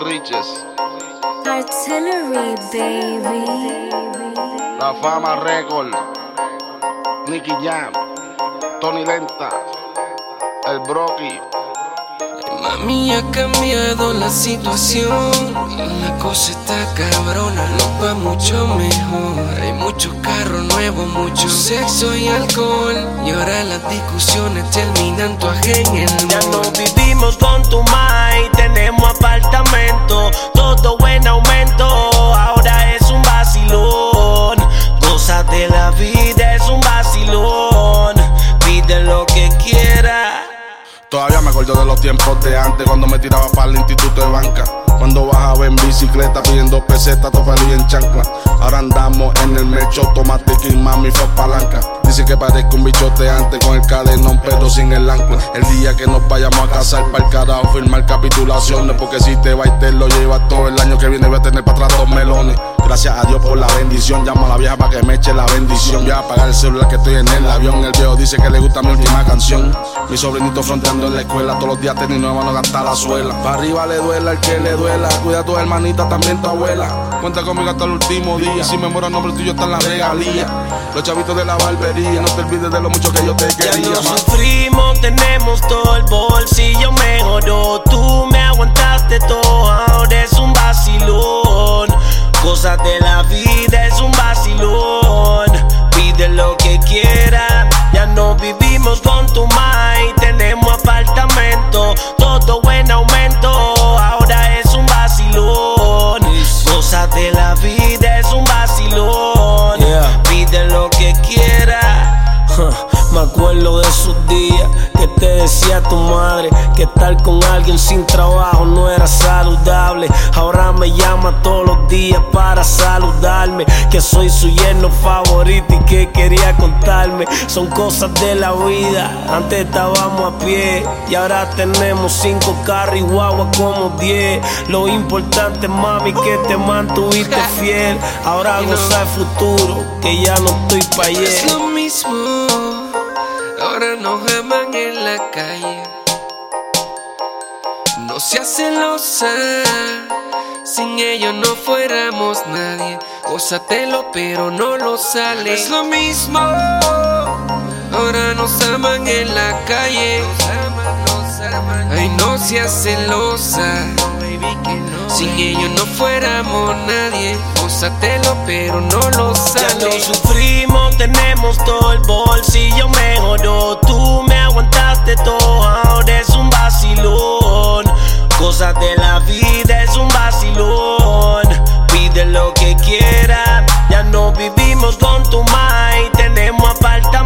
to riches. Artillery, baby. La Fama Record. Nicky Jam. Tony Lenta. El Brocky. Mami, ha cambiado la situación. La cosa está cabrona, no va mucho mejor. Hay muchos carros nuevos, mucho sexo y alcohol. Y ahora las discusiones terminan tu en el Ya Todavía me acuerdo de los tiempos de antes cuando me tiraba para el instituto de banca. Cuando bajaba en bicicleta pidiendo pesetas, todo feliz en chancla. Ahora andamos en el mecho automático y mami fue palanca. Dice que parezco un bichote antes con el cadenón, pero sin el ancla. El día que nos vayamos a casar, para el carajo, firmar capitulaciones. Porque si te va y te lo lleva todo el año que viene, voy a tener para atrás dos melones. Gracias a Dios por la bendición. Llamo a la vieja para que me eche la bendición. Voy a apagar el celular que estoy en el avión. El viejo dice que le gusta mi última canción. Mi sobrinito fronteando en la escuela. Todos los días tenis nueva no gasta la suela. Para arriba le duela el que le duela. Cuida a tu hermanita, también tu abuela. Cuenta conmigo hasta el último día. Si me muero, nombre tuyo está en la regalía. Los chavitos de la barbería. No te olvides de lo mucho que yo te Ya quería. no ma. sufrimos, tenemos todo el bolsillo mejoró. Cosas de la vida es un vacilón. Pide lo que quiera. Ya no vivimos con tu mai, tenemos apartamento, todo en aumento. Ahora es un vacilón. Cosas de la vida acuerdo de esos días que te decía tu madre que estar con alguien sin trabajo no era saludable. Ahora me llama todos los días para saludarme, que soy su yerno favorito y que quería contarme. Son cosas de la vida. Antes estábamos a pie y ahora tenemos cinco carros y guagua como diez. Lo importante, mami, que te mantuviste fiel. Ahora goza el futuro, que ya no estoy pa' ayer. Es lo mismo, ahora nos aman en la calle. No seas celosa, sin ellos no fuéramos nadie. Gózatelo, pero no lo sale. Es lo mismo, ahora nos aman en la calle. Ay, no seas celosa, sin ellos no fuéramos nadie. Gózatelo, pero no lo Ya no sale. sufrimos, llenamos todo el bolsillo, mejoró. Tú me aguantaste todo, ahora es un vacilón. Cosas de la vida es un vacilón. Pide lo que quieras, ya no vivimos con tu mai, tenemos apartamento